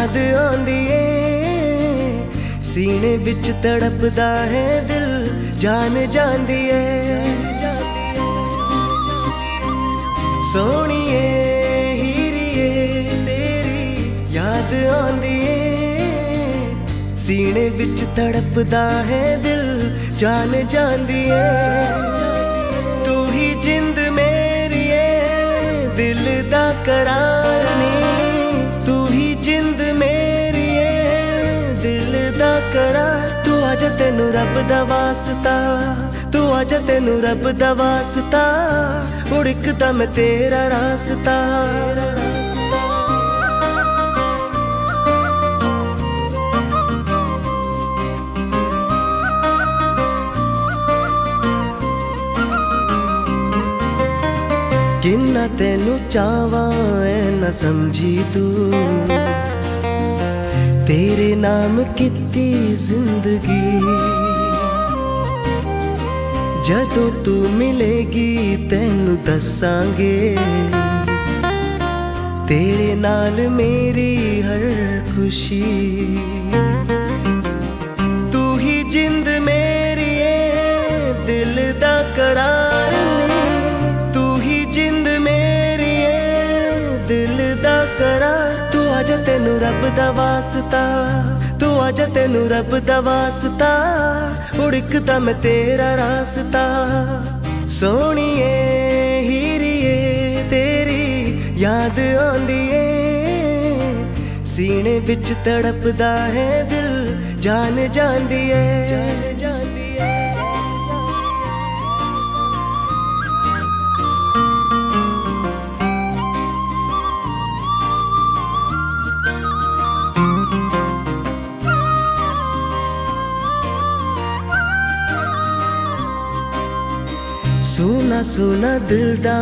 ਯਾਦ ਆਉਂਦੀ ਏ ਸੀਨੇ ਵਿੱਚ ਤੜਪਦਾ ਹੈ ਦਿਲ ਜਾਨ ਜਾਂਦੀ ਏ ਸੋਹਣੀਏ ਹੀਰੀਏ ਤੇਰੀ ਯਾਦ ਆਉਂਦੀ ਏ ਸੀਨੇ ਵਿੱਚ ਤੜਪਦਾ ਹੈ ਦਿਲ ਜਾਨ ਜਾਂਦੀ ਏ ਤੂੰ ਹੀ ਜਿੰਦ ਮੇਰੀ ਏ ਦਿਲ ਦਾ ਕਰਾਰ ਤੈਨੂੰ ਰੱਬ ਦਾ ਵਾਸਤਾ, ਤੂੰ ਅਜ ਤੈਨੂੰ ਰੱਬ ਦਾ ਵਾਸਤਾ ਉੜਕਦਾ ਮੈਂ ਤੇਰਾ ਰਾਸਤਾ। ਕਿੰਨਾ ਤੈਨੂੰ ਚਾਹਾਂ ਐ ਨਾ ਸਮਝੀ ਤੂੰ। ਤੇਰੇ ਨਾਮ ਕੀਤੀ ਜ਼ਿੰਦਗੀ ਜਦੋਂ ਤੂੰ ਮਿਲੇਗੀ ਤੈਨੂੰ ਦੱਸਾਂਗੇ ਤੇਰੇ ਨਾਲ ਮੇਰੀ ਹਰ ਖੁਸ਼ੀ ਕਰਾਰ ਤੂੰ ਅਜ ਤੈਨੂੰ ਰੱਬ ਦਾ ਵਾਸਤਾ, ਤੂੰ ਅਜ ਤੈਨੂੰ ਰੱਬ ਦਾ ਵਾਸਤਾ ਉੜਕਦਾ ਮੈਂ ਤੇਰਾ ਰਾਸਤਾ। ਸੋਹਣੀਏ, ਹੀਰੀਏ, ਤੇਰੀ ਯਾਦ ਆਉਂਦੀ ਏ ਸੀਨੇ ਵਿੱਚ ਤੜਪਦਾ ਹੈ ਦਿਲ, ਜਾਨ ਜਾਂਦੀ ਏ सोना सोना दिल दा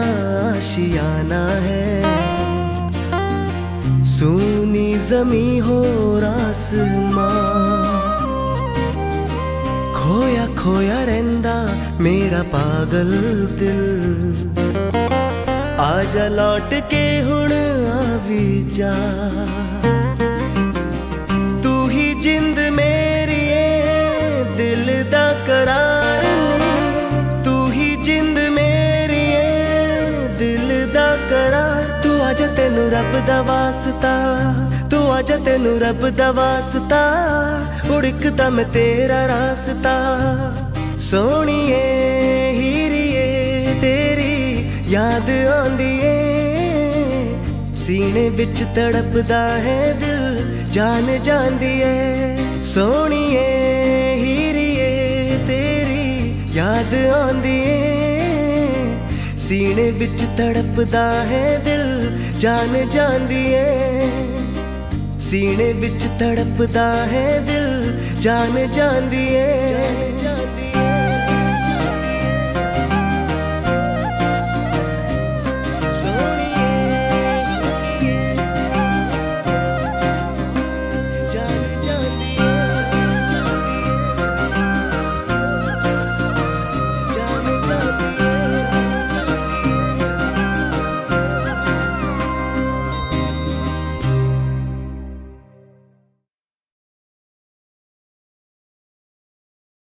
है। सोनी जमी हो आसमां खोया खोया रहंदा मेरा पागल दिल। आजा लौट के हुण आवी जा। ਰੱਬ ਦਾ ਵਾਸਤਾ, ਤੂੰ ਅਜ ਤੈਨੂੰ ਰੱਬ ਦਾ ਵਾਸਤਾ ਉੜਕਦਾ ਮੈਂ ਤੇਰਾ ਰਾਸਤਾ। ਸੋਹਣੀਏ, ਹੀਰੀਏ, ਤੇਰੀ ਯਾਦ ਆਉਂਦੀ ਏ ਸੀਨੇ ਵਿੱਚ ਤੜਪਦਾ ਹੈ ਦਿਲ, ਜਾਨ ਜਾਂਦੀ ਏ ਸੋਹਣੀਏ, ਹੀਰੀਏ, ਤੇਰੀ ਯਾਦ ਆਉਂਦੀ ਏ ਸੀਨੇ ਵਿੱਚ ਤੜਪਦਾ ਹੈ ਦਿਲ ਜਾਨ ਜਾਂਦੀ ਏ ਸੀਨੇ ਵਿੱਚ ਤੜਪਦਾ ਹੈ ਦਿਲ ਜਾਨ ਜਾਂਦੀ ਏ ਜਾਨ ਜਾਂਦੀ ਏ ਸੋਹਣੀ